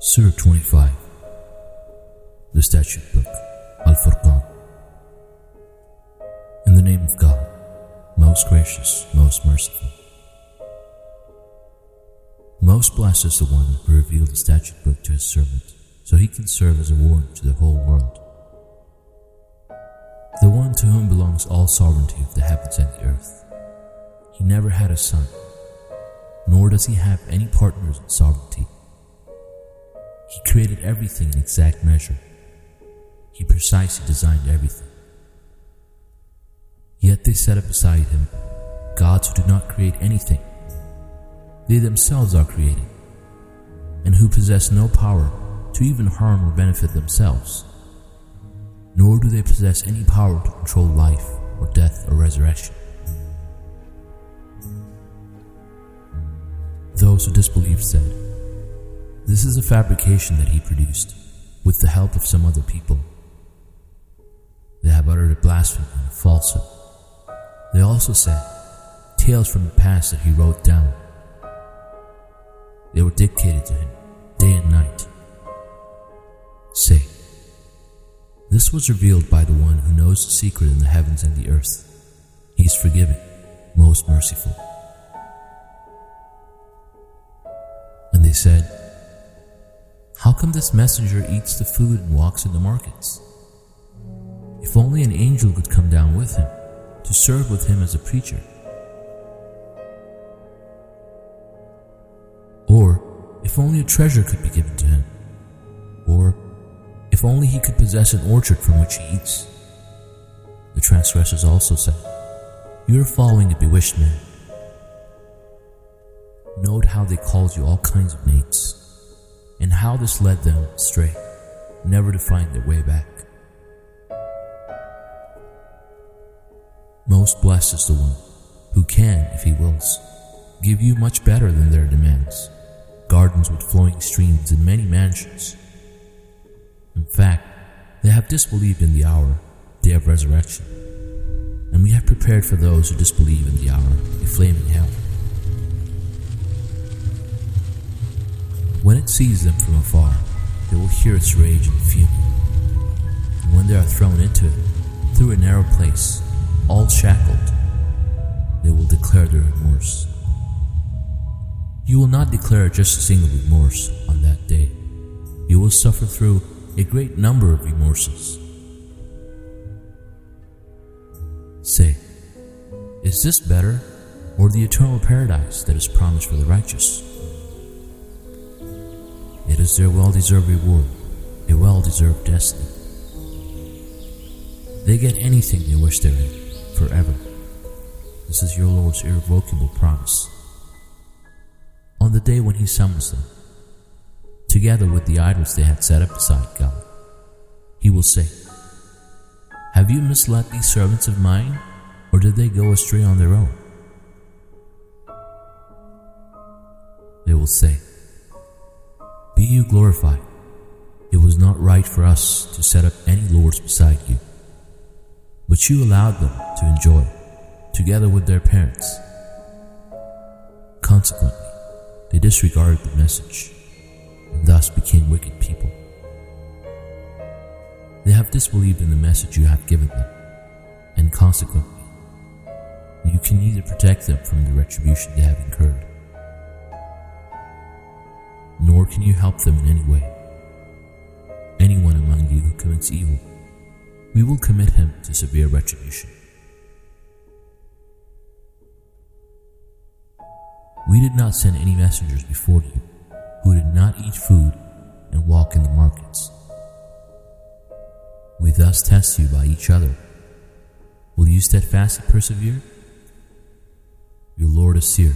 Surah 25 The Statute Book Al Furqan In the name of God, most gracious, most merciful. Most blessed is the one who revealed the statute book to his servant, so he can serve as a warning to the whole world. The one to whom belongs all sovereignty of the heavens and the earth. He never had a son, nor does he have any partners in sovereignty. He created everything in exact measure. He precisely designed everything. Yet they set up beside him gods who do not create anything. They themselves are created, and who possess no power to even harm or benefit themselves. Nor do they possess any power to control life or death or resurrection. Those who disbelieved said, This is a fabrication that he produced with the help of some other people. They have uttered a blasphemy and a falsehood. They also said, Tales from the past that he wrote down. They were dictated to him day and night. Say, This was revealed by the one who knows the secret in the heavens and the earth. He is forgiving, most merciful. And they said, How come this messenger eats the food and walks in the markets? If only an angel could come down with him to serve with him as a preacher. Or if only a treasure could be given to him. Or if only he could possess an orchard from which he eats. The transgressors also said, You are following a bewitched man. Note how they called you all kinds of names, and how this led them astray, never to find their way back. Most blessed is the one who can, if he wills, give you much better than their demands gardens with flowing streams and many mansions. In fact, they have disbelieved in the hour, day of resurrection, and we have prepared for those who disbelieve in the hour a flaming hell. When it sees them from afar, they will hear its rage and fume. And when they are thrown into it, through a narrow place, all shackled, they will declare their remorse. You will not declare just a single remorse on that day. You will suffer through a great number of remorses. Say, is this better or the eternal paradise that is promised for the righteous? It is their well deserved reward, a well deserved destiny. They get anything they wish therein, forever. This is your Lord's irrevocable promise on the day when he summons them, together with the idols they had set up beside God. He will say, Have you misled these servants of mine, or did they go astray on their own? They will say, Be you glorified. It was not right for us to set up any lords beside you, but you allowed them to enjoy, together with their parents. Consequently, they disregarded the message and thus became wicked people. They have disbelieved in the message you have given them, and consequently, you can neither protect them from the retribution they have incurred, can you help them in any way. Anyone among you who commits evil, we will commit him to severe retribution. We did not send any messengers before you who did not eat food and walk in the markets. We thus test you by each other. Will you steadfastly persevere? Your Lord is seer.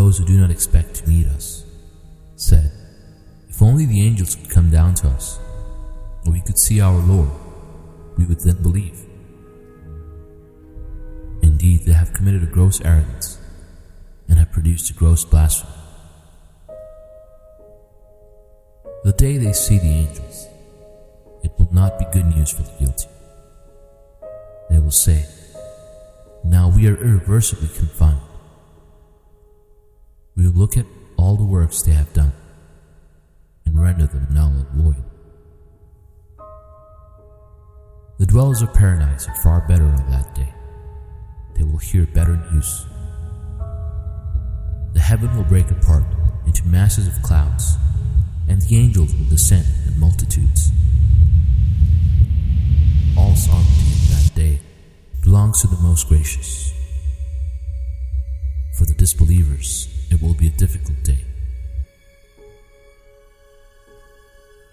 Those who do not expect to meet us said, If only the angels would come down to us, or we could see our Lord we would then believe. Indeed, they have committed a gross arrogance and have produced a gross blasphemy. The day they see the angels, it will not be good news for the guilty. They will say, Now we are irreversibly confined. We look at all the works they have done and render them null and void. The dwellers of paradise are far better on that day. They will hear better news. The heaven will break apart into masses of clouds, and the angels will descend in multitudes. All sovereignty in that day belongs to the most gracious. For the disbelievers, it will be a difficult day.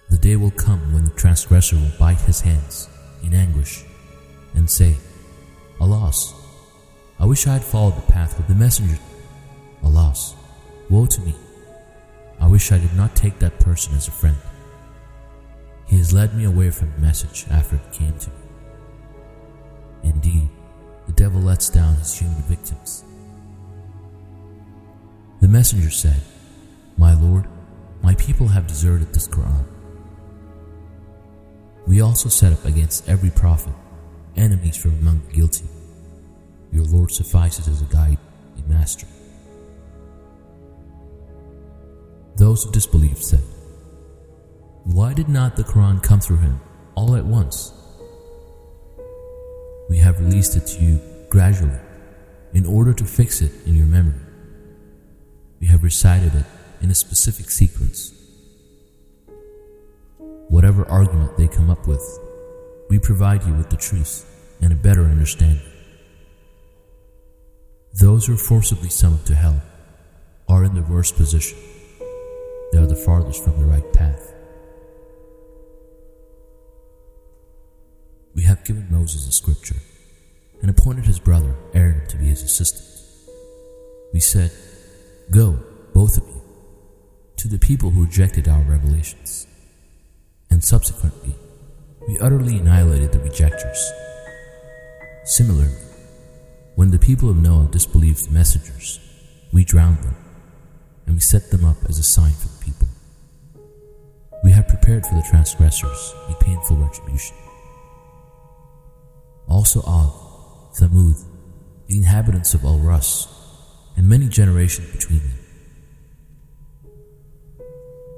The day will come when the transgressor will bite his hands in anguish and say, Alas, I wish I had followed the path of the messenger. Alas, woe to me. I wish I did not take that person as a friend. He has led me away from the message after it came to me. Indeed, the devil lets down his human victims. The messenger said, My Lord, my people have deserted this Quran. We also set up against every prophet enemies from among the guilty. Your Lord suffices as a guide, and master. Those who disbelieved said, Why did not the Quran come through him all at once? We have released it to you gradually in order to fix it in your memory. We have recited it in a specific sequence whatever argument they come up with, we provide you with the truth and a better understanding. Those who are forcibly summoned to hell are in the worst position. They are the farthest from the right path. We have given Moses a scripture and appointed his brother Aaron to be his assistant. We said, Go, both of you, to the people who rejected our revelations and subsequently, we utterly annihilated the rejectors. Similarly, when the people of Noah disbelieved the messengers, we drowned them, and we set them up as a sign for the people. We have prepared for the transgressors a painful retribution. Also Ad, Thamud, the inhabitants of Al Rus, and many generations between them.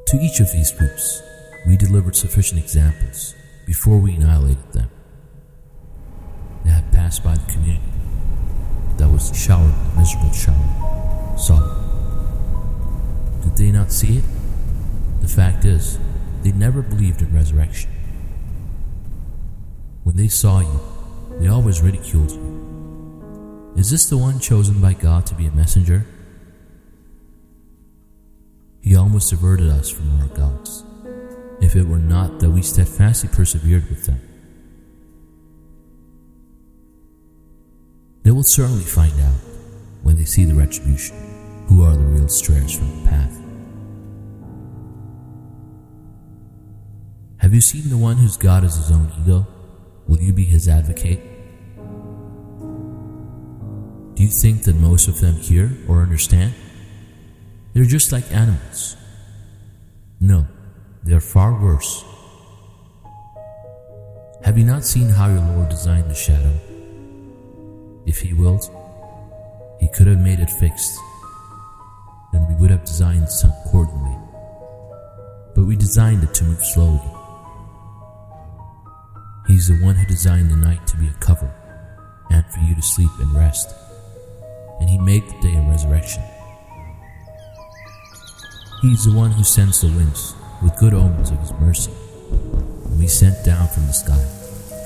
To each of these groups, we delivered sufficient examples before we annihilated them. They had passed by the community that was showered with miserable shower, Sodom. Did they not see it? The fact is, they never believed in resurrection. When they saw you, they always ridiculed you. Is this the one chosen by God to be a messenger? He almost diverted us from our gods if it were not that we steadfastly persevered with them. They will certainly find out when they see the retribution who are the real strayers from the path. Have you seen the one whose God is his own ego? Will you be his advocate? Do you think that most of them hear or understand? They're just like animals. No, they're far worse. Have you not seen how your Lord designed the shadow? If He willed, He could have made it fixed. Then we would have designed sun accordingly. But we designed it to move slowly. He's the one who designed the night to be a cover and for you to sleep and rest. And He made the day of resurrection. He's the one who sends the winds with good omens of his mercy. And we sent down from the sky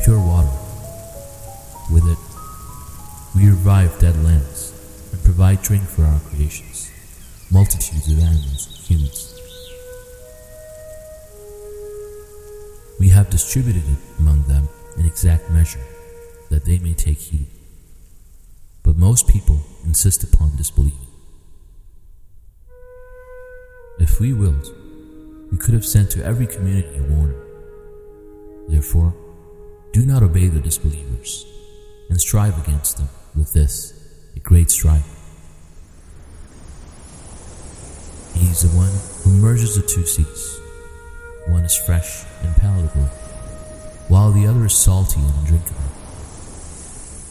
pure water. With it, we revive dead lands and provide drink for our creations, multitudes of animals and humans. We have distributed it among them in exact measure, that they may take heed. But most people insist upon disbelieving. If we willed, we could have sent to every community a warning. Therefore, do not obey the disbelievers, and strive against them with this, a great strife. He is the one who merges the two seas. One is fresh and palatable, while the other is salty and undrinkable.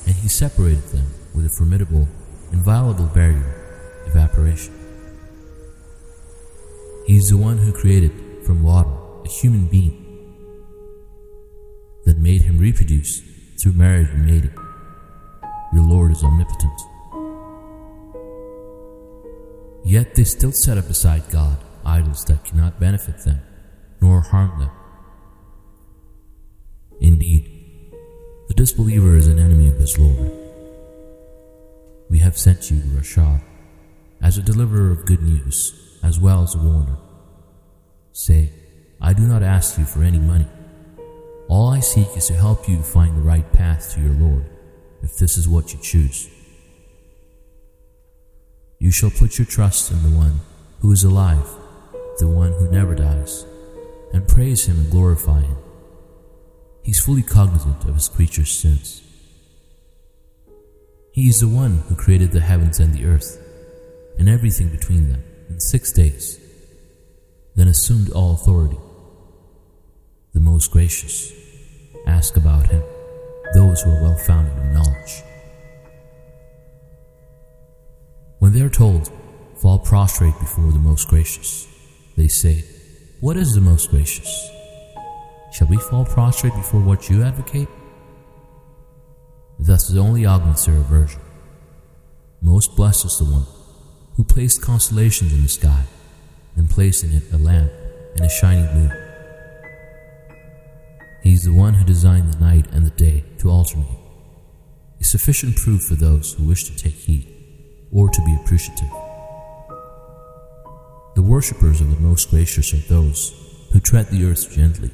And he separated them with a formidable, inviolable barrier, evaporation. He is the one who created from water a human being, that made him reproduce through marriage and mating. Your Lord is omnipotent. Yet they still set up beside God idols that cannot benefit them nor harm them. Indeed, the disbeliever is an enemy of his Lord. We have sent you, Rashad, as a deliverer of good news, as well as a warner. Say, I do not ask you for any money. All I seek is to help you find the right path to your Lord, if this is what you choose. You shall put your trust in the one who is alive, the one who never dies, and praise him and glorify him. He's fully cognizant of his creature's sins. He is the one who created the heavens and the earth, and everything between them, in six days, then assumed all authority. The most gracious, ask about him those who are well founded in knowledge. When they are told, fall prostrate before the most gracious, they say, What is the most gracious? Shall we fall prostrate before what you advocate? Thus it only augments their aversion. Most blessed is the one who placed constellations in the sky and placed in it a lamp and a shining moon. He is the one who designed the night and the day to alternate, a sufficient proof for those who wish to take heed or to be appreciative. The worshippers of the Most Gracious are those who tread the earth gently,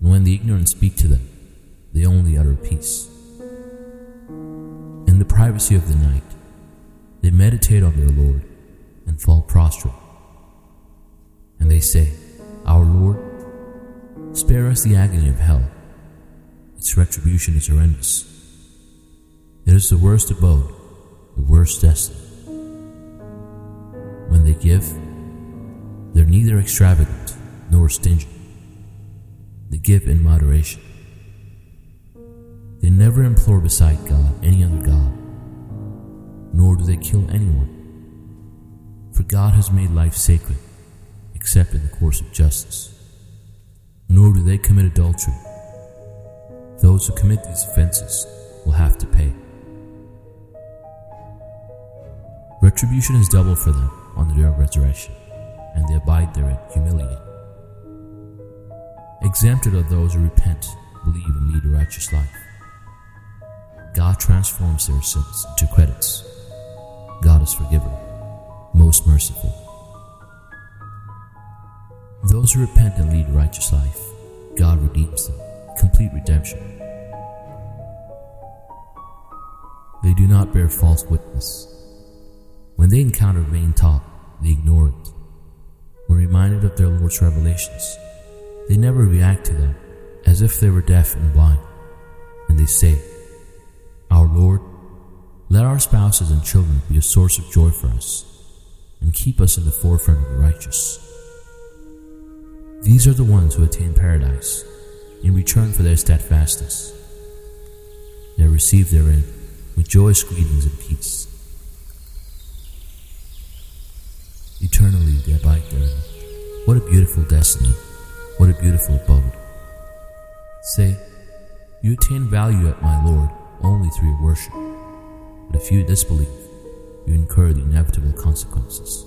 and when the ignorant speak to them, they only utter peace. The privacy of the night, they meditate on their Lord and fall prostrate. And they say, Our Lord, spare us the agony of hell. Its retribution is horrendous. It is the worst abode, the worst destiny. When they give, they're neither extravagant nor stingy. They give in moderation. They never implore beside God any other God, do they kill anyone. For God has made life sacred, except in the course of justice. Nor do they commit adultery. Those who commit these offenses will have to pay. Retribution is double for them on the day of resurrection, and they abide therein humiliated. Exempted are those who repent, believe, and lead a righteous life. God transforms their sins into credits. God is forgiver, most merciful. Those who repent and lead a righteous life, God redeems them, complete redemption. They do not bear false witness. When they encounter vain talk, they ignore it. When reminded of their Lord's revelations, they never react to them as if they were deaf and blind. And they say, Our Lord, let our spouses and children be a source of joy for us, and keep us in the forefront of the righteous. These are the ones who attain paradise in return for their steadfastness. They are received therein with joyous greetings and peace. Eternally they abide therein. What a beautiful destiny! What a beautiful abode! Say, you attain value at my Lord only through your worship, but if you disbelieve, you incur the inevitable consequences.